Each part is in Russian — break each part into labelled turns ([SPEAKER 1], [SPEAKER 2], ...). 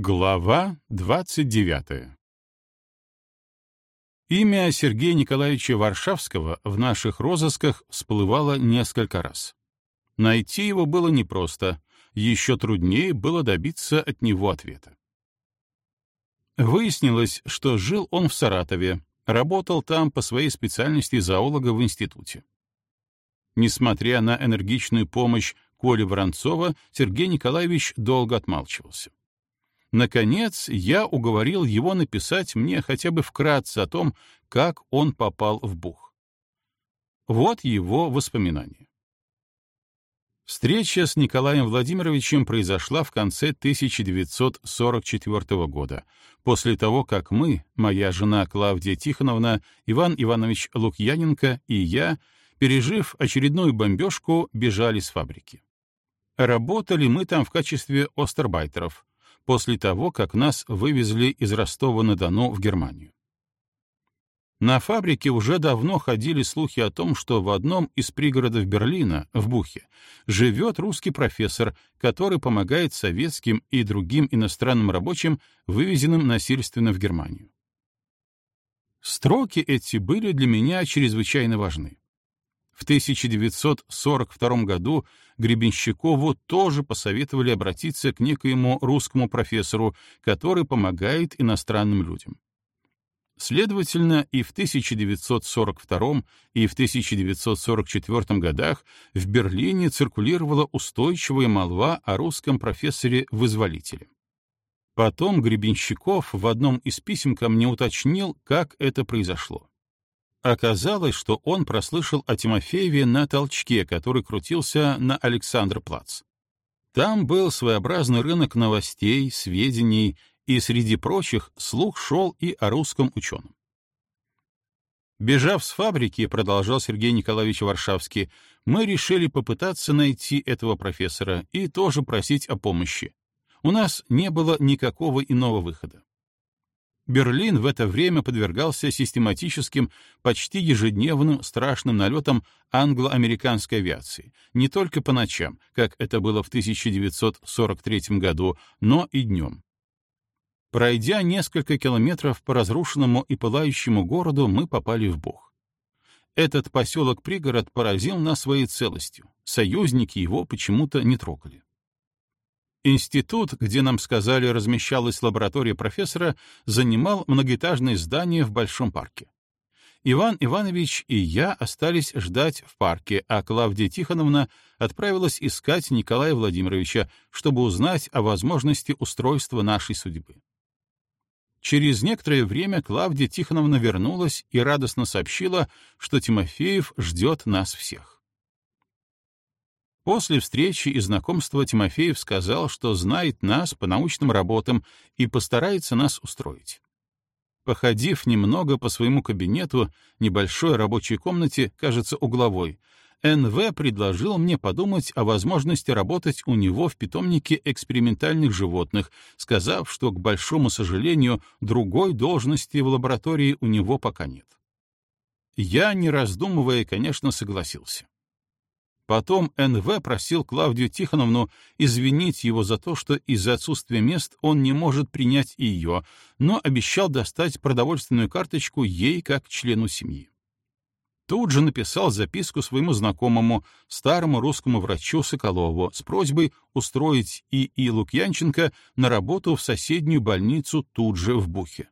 [SPEAKER 1] Глава 29 Имя Сергея Николаевича Варшавского в наших розысках всплывало несколько раз. Найти его было непросто, еще труднее было добиться от него ответа. Выяснилось, что жил он в Саратове, работал там по своей специальности зоолога в институте. Несмотря на энергичную помощь Коли Воронцова, Сергей Николаевич долго отмалчивался. Наконец, я уговорил его написать мне хотя бы вкратце о том, как он попал в Бух. Вот его воспоминания. Встреча с Николаем Владимировичем произошла в конце 1944 года, после того, как мы, моя жена Клавдия Тихоновна, Иван Иванович Лукьяненко и я, пережив очередную бомбежку, бежали с фабрики. Работали мы там в качестве остербайтеров, после того, как нас вывезли из Ростова-на-Дону в Германию. На фабрике уже давно ходили слухи о том, что в одном из пригородов Берлина, в Бухе, живет русский профессор, который помогает советским и другим иностранным рабочим, вывезенным насильственно в Германию. Строки эти были для меня чрезвычайно важны. В 1942 году Гребенщикову тоже посоветовали обратиться к некоему русскому профессору, который помогает иностранным людям. Следовательно, и в 1942 и в 1944 годах в Берлине циркулировала устойчивая молва о русском профессоре-вызволителе. Потом Гребенщиков в одном из писем ко мне уточнил, как это произошло. Оказалось, что он прослышал о Тимофееве на толчке, который крутился на Александр-Плац. Там был своеобразный рынок новостей, сведений и среди прочих слух шел и о русском ученом. Бежав с фабрики, продолжал Сергей Николаевич Варшавский, мы решили попытаться найти этого профессора и тоже просить о помощи. У нас не было никакого иного выхода. Берлин в это время подвергался систематическим, почти ежедневным страшным налетам англо-американской авиации, не только по ночам, как это было в 1943 году, но и днем. Пройдя несколько километров по разрушенному и пылающему городу, мы попали в Бог. Этот поселок-пригород поразил нас своей целостью. Союзники его почему-то не трогали. Институт, где нам сказали размещалась лаборатория профессора, занимал многоэтажное здание в большом парке. Иван Иванович и я остались ждать в парке, а Клавдия Тихоновна отправилась искать Николая Владимировича, чтобы узнать о возможности устройства нашей судьбы. Через некоторое время Клавдия Тихоновна вернулась и радостно сообщила, что Тимофеев ждет нас всех. После встречи и знакомства Тимофеев сказал, что знает нас по научным работам и постарается нас устроить. Походив немного по своему кабинету, небольшой рабочей комнате, кажется, угловой, НВ предложил мне подумать о возможности работать у него в питомнике экспериментальных животных, сказав, что, к большому сожалению, другой должности в лаборатории у него пока нет. Я, не раздумывая, конечно, согласился. Потом НВ просил Клавдию Тихоновну извинить его за то, что из-за отсутствия мест он не может принять ее, но обещал достать продовольственную карточку ей как члену семьи. Тут же написал записку своему знакомому, старому русскому врачу Соколову, с просьбой устроить И.И. Лукьянченко на работу в соседнюю больницу тут же в Бухе.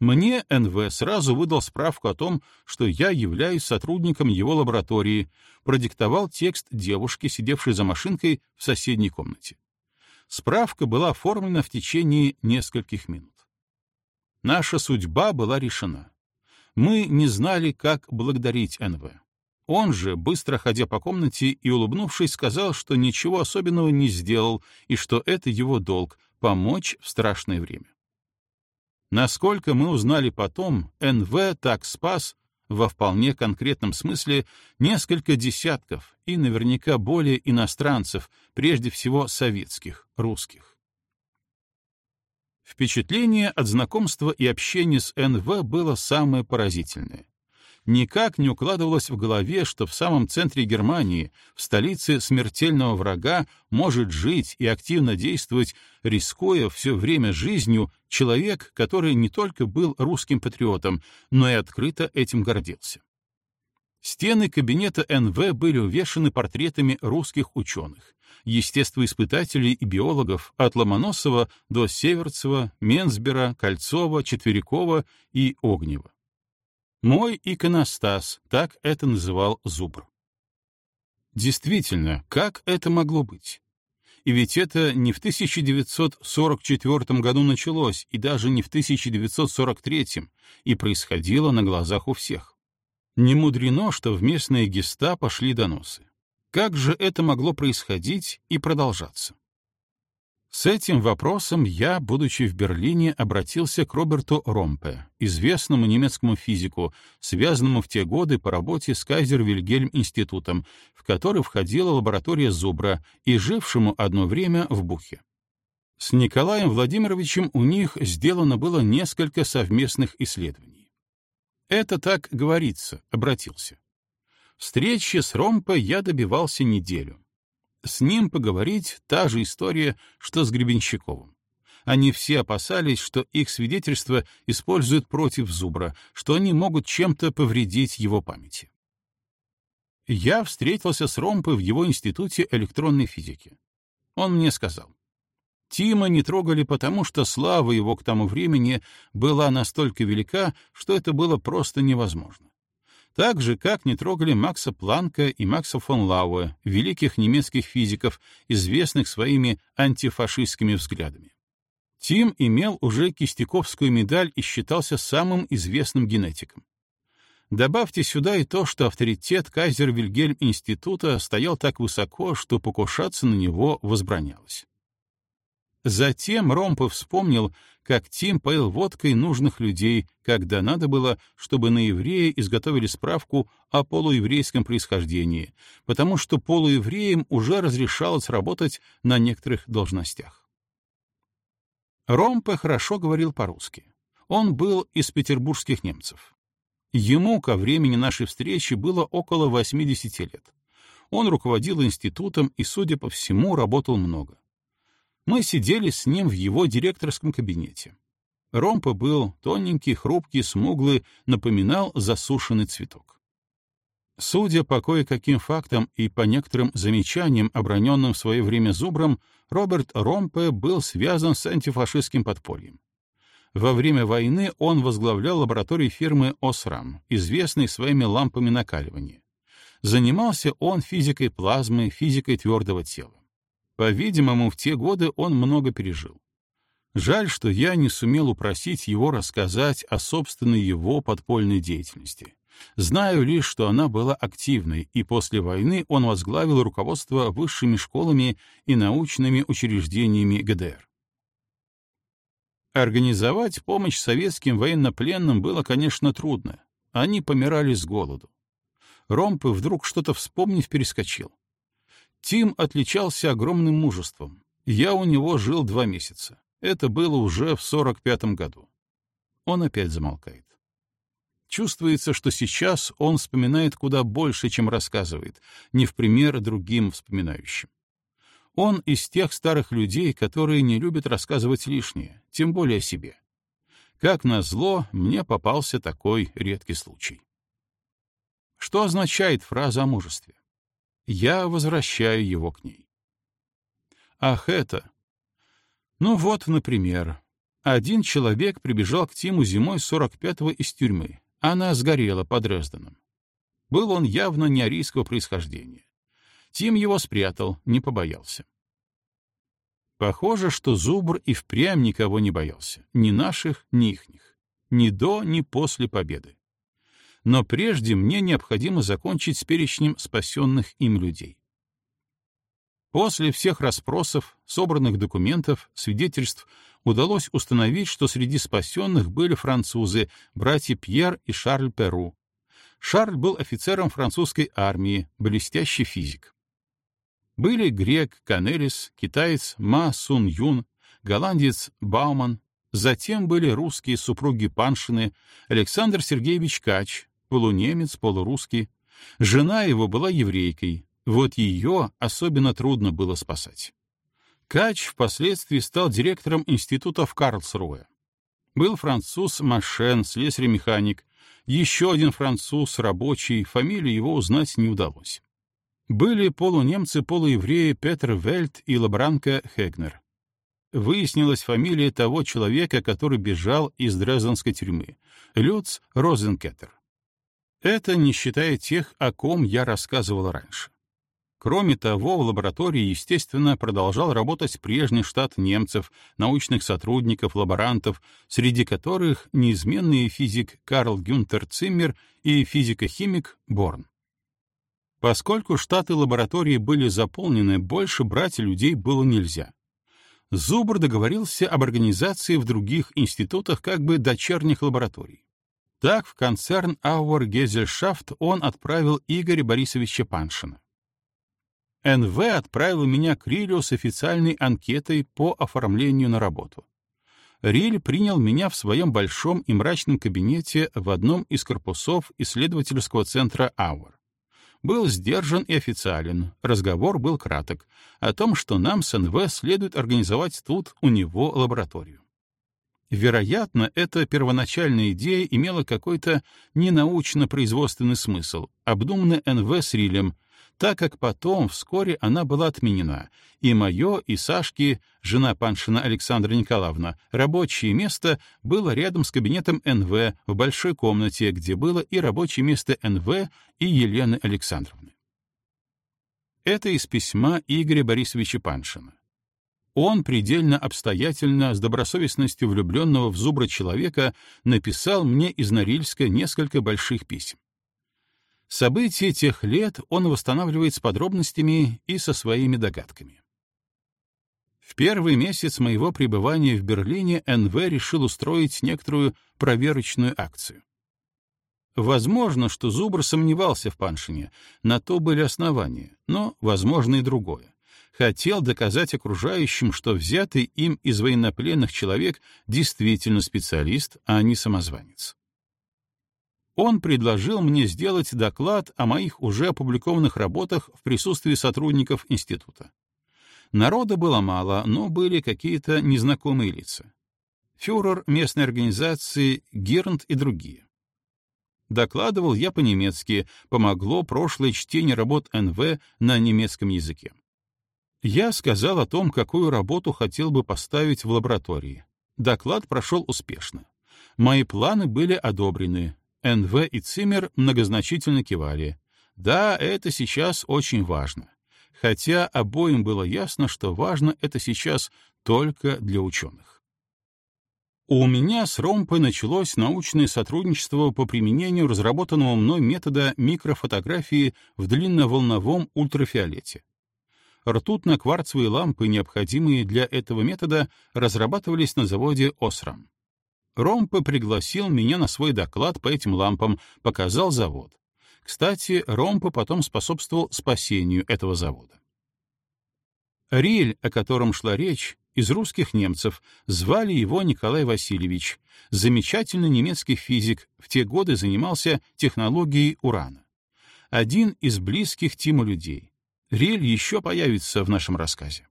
[SPEAKER 1] Мне НВ сразу выдал справку о том, что я являюсь сотрудником его лаборатории, продиктовал текст девушки, сидевшей за машинкой в соседней комнате. Справка была оформлена в течение нескольких минут. Наша судьба была решена. Мы не знали, как благодарить НВ. Он же, быстро ходя по комнате и улыбнувшись, сказал, что ничего особенного не сделал и что это его долг — помочь в страшное время. Насколько мы узнали потом, НВ так спас, во вполне конкретном смысле, несколько десятков и наверняка более иностранцев, прежде всего советских, русских. Впечатление от знакомства и общения с НВ было самое поразительное. Никак не укладывалось в голове, что в самом центре Германии, в столице смертельного врага, может жить и активно действовать, рискуя все время жизнью, человек, который не только был русским патриотом, но и открыто этим гордился. Стены кабинета НВ были увешаны портретами русских ученых, естествоиспытателей и биологов от Ломоносова до Северцева, Менсбера, Кольцова, Четверякова и Огнева. Мой иконостас, так это называл Зубр. Действительно, как это могло быть? И ведь это не в 1944 году началось, и даже не в 1943, и происходило на глазах у всех. Не мудрено, что в местные гестапо пошли доносы. Как же это могло происходить и продолжаться? С этим вопросом я, будучи в Берлине, обратился к Роберту Ромпе, известному немецкому физику, связанному в те годы по работе с Кайзер-Вильгельм-институтом, в который входила лаборатория Зубра, и жившему одно время в Бухе. С Николаем Владимировичем у них сделано было несколько совместных исследований. «Это так говорится», — обратился. Встречи с Ромпе я добивался неделю. С ним поговорить — та же история, что с Гребенщиковым. Они все опасались, что их свидетельства используют против Зубра, что они могут чем-то повредить его памяти. Я встретился с Ромпой в его институте электронной физики. Он мне сказал, Тима не трогали потому, что слава его к тому времени была настолько велика, что это было просто невозможно. Так же, как не трогали Макса Планка и Макса фон Лауэ, великих немецких физиков, известных своими антифашистскими взглядами. Тим имел уже Кистяковскую медаль и считался самым известным генетиком. Добавьте сюда и то, что авторитет Кайзер-Вильгельм-института стоял так высоко, что покушаться на него возбранялось. Затем Ромпов вспомнил, как Тим поил водкой нужных людей, когда надо было, чтобы на еврея изготовили справку о полуеврейском происхождении, потому что полуевреям уже разрешалось работать на некоторых должностях. Ромпе хорошо говорил по-русски. Он был из петербургских немцев. Ему ко времени нашей встречи было около 80 лет. Он руководил институтом и, судя по всему, работал много. Мы сидели с ним в его директорском кабинете. Ромпа был тоненький, хрупкий, смуглый, напоминал засушенный цветок. Судя по кое-каким фактам и по некоторым замечаниям, оброненным в свое время Зубром, Роберт Ромпе был связан с антифашистским подпольем. Во время войны он возглавлял лабораторию фирмы «Осрам», известной своими лампами накаливания. Занимался он физикой плазмы, физикой твердого тела. По-видимому, в те годы он много пережил. Жаль, что я не сумел упросить его рассказать о собственной его подпольной деятельности. Знаю лишь, что она была активной, и после войны он возглавил руководство высшими школами и научными учреждениями ГДР. Организовать помощь советским военнопленным было, конечно, трудно. Они помирали с голоду. Ромпы вдруг что-то вспомнив перескочил. Тим отличался огромным мужеством. Я у него жил два месяца. Это было уже в 45-м году. Он опять замолкает. Чувствуется, что сейчас он вспоминает куда больше, чем рассказывает, не в пример другим вспоминающим. Он из тех старых людей, которые не любят рассказывать лишнее, тем более о себе. Как назло, мне попался такой редкий случай. Что означает фраза о мужестве? Я возвращаю его к ней. Ах, это... Ну вот, например, один человек прибежал к Тиму зимой 45-го из тюрьмы. Она сгорела под Дрезденом. Был он явно не арийского происхождения. Тим его спрятал, не побоялся. Похоже, что Зубр и впрямь никого не боялся, ни наших, ни ихних, ни до, ни после победы но прежде мне необходимо закончить с перечнем спасенных им людей. После всех расспросов, собранных документов, свидетельств удалось установить, что среди спасенных были французы, братья Пьер и Шарль Перу. Шарль был офицером французской армии, блестящий физик. Были грек Канелис, китаец Ма Сун Юн, голландец Бауман, затем были русские супруги Паншины, Александр Сергеевич Кач, полунемец, полурусский. Жена его была еврейкой, вот ее особенно трудно было спасать. Кач впоследствии стал директором института в Карлсруэ. Был француз Машен, слесарь-механик, еще один француз, рабочий, фамилию его узнать не удалось. Были полунемцы, полуевреи Петр Вельт и лабранка Хегнер. Выяснилась фамилия того человека, который бежал из Дрезденской тюрьмы — Люц Розенкеттер. Это не считая тех, о ком я рассказывал раньше. Кроме того, в лаборатории, естественно, продолжал работать прежний штат немцев, научных сотрудников, лаборантов, среди которых неизменный физик Карл Гюнтер Циммер и физико-химик Борн. Поскольку штаты лаборатории были заполнены, больше брать людей было нельзя. Зубр договорился об организации в других институтах как бы дочерних лабораторий. Так в концерн Auer Gesellschaft он отправил Игоря Борисовича Паншина. НВ отправил меня к Рилю с официальной анкетой по оформлению на работу. Риль принял меня в своем большом и мрачном кабинете в одном из корпусов исследовательского центра Ауэр. Был сдержан и официален, разговор был краток, о том, что нам с НВ следует организовать тут у него лабораторию. Вероятно, эта первоначальная идея имела какой-то ненаучно-производственный смысл, обдуманный НВ с Рилем — так как потом вскоре она была отменена, и мое, и Сашки, жена Паншина Александра Николаевна, рабочее место было рядом с кабинетом НВ в большой комнате, где было и рабочее место НВ и Елены Александровны. Это из письма Игоря Борисовича Паншина. Он предельно обстоятельно, с добросовестностью влюбленного в зубра человека, написал мне из Норильска несколько больших писем. События тех лет он восстанавливает с подробностями и со своими догадками. В первый месяц моего пребывания в Берлине НВ решил устроить некоторую проверочную акцию. Возможно, что Зубр сомневался в Паншине, на то были основания, но, возможно, и другое. Хотел доказать окружающим, что взятый им из военнопленных человек действительно специалист, а не самозванец он предложил мне сделать доклад о моих уже опубликованных работах в присутствии сотрудников института. Народа было мало, но были какие-то незнакомые лица. Фюрер местной организации, Гернт и другие. Докладывал я по-немецки, помогло прошлое чтение работ НВ на немецком языке. Я сказал о том, какую работу хотел бы поставить в лаборатории. Доклад прошел успешно. Мои планы были одобрены, НВ и Циммер многозначительно кивали. Да, это сейчас очень важно. Хотя обоим было ясно, что важно это сейчас только для ученых. У меня с Ромпой началось научное сотрудничество по применению разработанного мной метода микрофотографии в длинноволновом ультрафиолете. Ртутно-кварцевые лампы, необходимые для этого метода, разрабатывались на заводе «Осрам». Ромпе пригласил меня на свой доклад по этим лампам, показал завод. Кстати, Ромпе потом способствовал спасению этого завода. Риль, о котором шла речь, из русских немцев, звали его Николай Васильевич, замечательный немецкий физик, в те годы занимался технологией урана. Один из близких Тиму людей. Риль еще появится в нашем рассказе.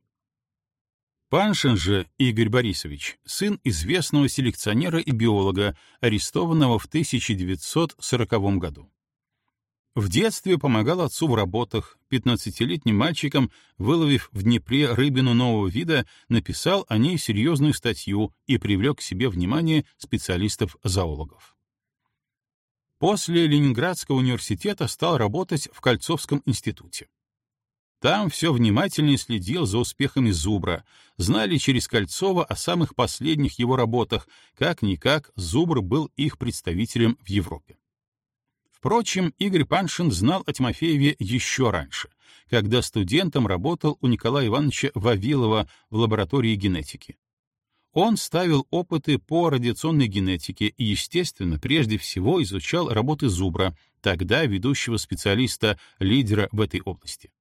[SPEAKER 1] Паншин же Игорь Борисович, сын известного селекционера и биолога, арестованного в 1940 году. В детстве помогал отцу в работах, 15-летним мальчиком, выловив в Днепре рыбину нового вида, написал о ней серьезную статью и привлек к себе внимание специалистов-зоологов. После Ленинградского университета стал работать в Кольцовском институте. Там все внимательнее следил за успехами Зубра, знали через Кольцова о самых последних его работах, как-никак Зубр был их представителем в Европе. Впрочем, Игорь Паншин знал о Тимофееве еще раньше, когда студентом работал у Николая Ивановича Вавилова в лаборатории генетики. Он ставил опыты по радиационной генетике и, естественно, прежде всего изучал работы Зубра, тогда ведущего специалиста, лидера в этой области.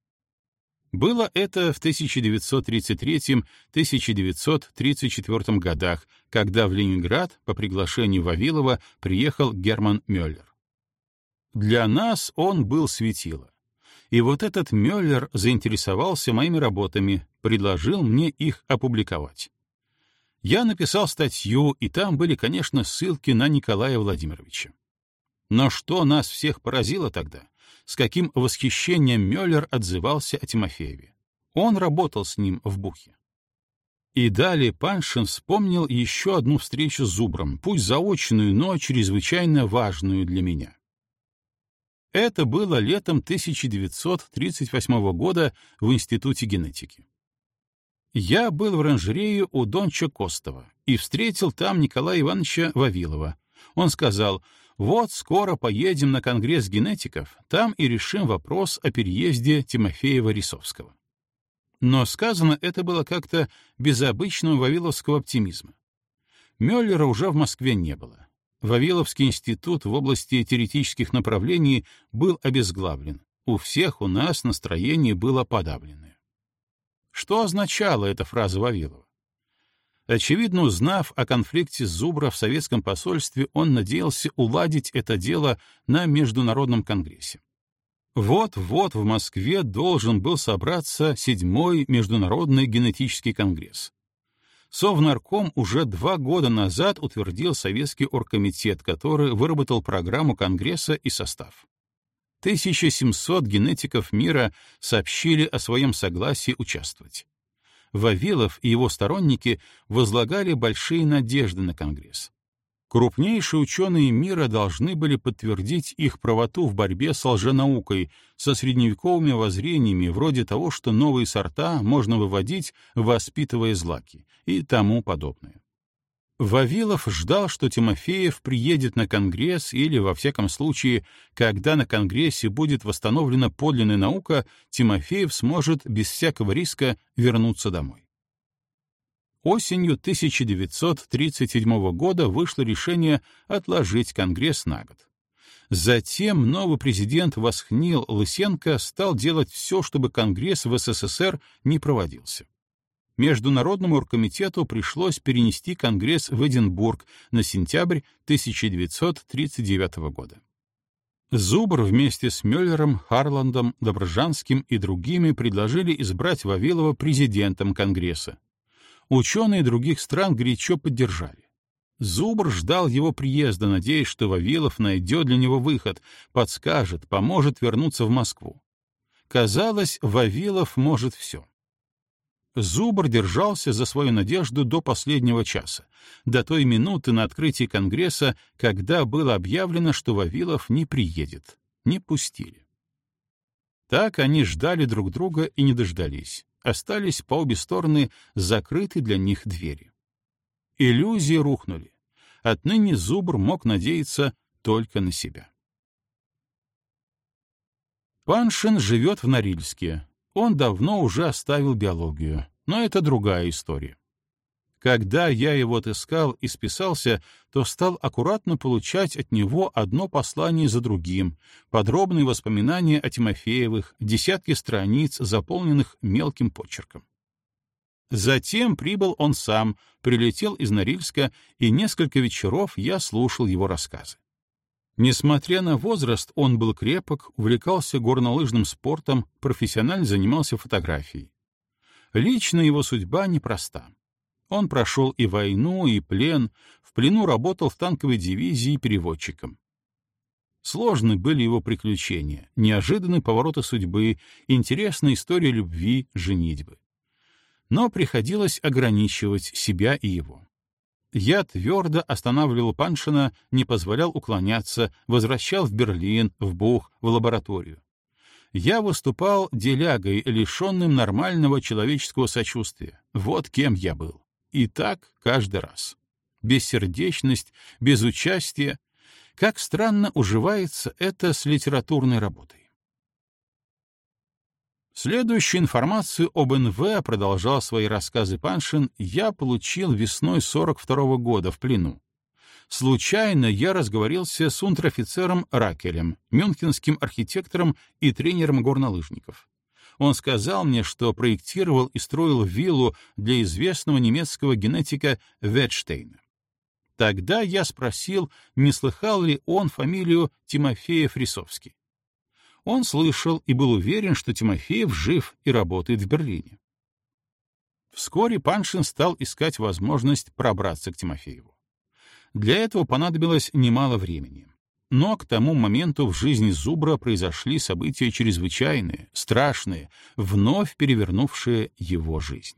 [SPEAKER 1] Было это в 1933-1934 годах, когда в Ленинград по приглашению Вавилова приехал Герман Мюллер. Для нас он был светило. И вот этот Мюллер заинтересовался моими работами, предложил мне их опубликовать. Я написал статью, и там были, конечно, ссылки на Николая Владимировича. Но что нас всех поразило тогда? С каким восхищением Мюллер отзывался о Тимофееве. Он работал с ним в Бухе. И далее Паншин вспомнил еще одну встречу с Зубром, пусть заочную, но чрезвычайно важную для меня. Это было летом 1938 года в Институте генетики. Я был в оранжерее у Донча Костова и встретил там Николая Ивановича Вавилова. Он сказал, вот скоро поедем на Конгресс генетиков, там и решим вопрос о переезде Тимофеева-Рисовского. Но сказано это было как-то без обычного вавиловского оптимизма. Мюллера уже в Москве не было. Вавиловский институт в области теоретических направлений был обезглавлен. У всех у нас настроение было подавленное. Что означала эта фраза Вавилова? Очевидно, узнав о конфликте Зубра в советском посольстве, он надеялся уладить это дело на Международном конгрессе. Вот-вот в Москве должен был собраться седьмой Международный генетический конгресс. Совнарком уже два года назад утвердил Советский оргкомитет, который выработал программу Конгресса и состав. 1700 генетиков мира сообщили о своем согласии участвовать. Вавилов и его сторонники возлагали большие надежды на Конгресс. Крупнейшие ученые мира должны были подтвердить их правоту в борьбе с лженаукой, со средневековыми воззрениями вроде того, что новые сорта можно выводить, воспитывая злаки, и тому подобное. Вавилов ждал, что Тимофеев приедет на Конгресс или, во всяком случае, когда на Конгрессе будет восстановлена подлинная наука, Тимофеев сможет без всякого риска вернуться домой. Осенью 1937 года вышло решение отложить Конгресс на год. Затем новый президент Восхнил Лысенко стал делать все, чтобы Конгресс в СССР не проводился. Международному оргкомитету пришлось перенести Конгресс в Эдинбург на сентябрь 1939 года. Зубр вместе с Мюллером, Харландом, Доброжанским и другими предложили избрать Вавилова президентом Конгресса, ученые других стран горячо поддержали. Зубр ждал его приезда, надеясь, что Вавилов найдет для него выход, подскажет, поможет вернуться в Москву. Казалось, Вавилов может все. Зубр держался за свою надежду до последнего часа, до той минуты на открытии Конгресса, когда было объявлено, что Вавилов не приедет. Не пустили. Так они ждали друг друга и не дождались остались по обе стороны закрыты для них двери. Иллюзии рухнули. Отныне Зубр мог надеяться только на себя. Паншин живет в Норильске. Он давно уже оставил биологию, но это другая история. Когда я его отыскал и списался, то стал аккуратно получать от него одно послание за другим, подробные воспоминания о Тимофеевых, десятки страниц, заполненных мелким почерком. Затем прибыл он сам, прилетел из Норильска, и несколько вечеров я слушал его рассказы. Несмотря на возраст, он был крепок, увлекался горнолыжным спортом, профессионально занимался фотографией. Лично его судьба непроста. Он прошел и войну, и плен, в плену работал в танковой дивизии переводчиком. Сложны были его приключения, неожиданные повороты судьбы, интересная история любви, женитьбы. Но приходилось ограничивать себя и его. Я твердо останавливал Паншина, не позволял уклоняться, возвращал в Берлин, в Бух, в лабораторию. Я выступал делягой, лишенным нормального человеческого сочувствия. Вот кем я был. И так каждый раз. Бессердечность, безучастие. Как странно уживается это с литературной работой. Следующую информацию об НВ, продолжал свои рассказы Паншин, я получил весной 42 -го года в плену. Случайно я разговорился с унтер-офицером Ракелем, мюнхенским архитектором и тренером горнолыжников. Он сказал мне, что проектировал и строил виллу для известного немецкого генетика Ветштейна. Тогда я спросил, не слыхал ли он фамилию Тимофеев-Рисовский. Он слышал и был уверен, что Тимофеев жив и работает в Берлине. Вскоре Паншин стал искать возможность пробраться к Тимофееву. Для этого понадобилось немало времени. Но к тому моменту в жизни Зубра произошли события чрезвычайные, страшные, вновь перевернувшие его жизнь.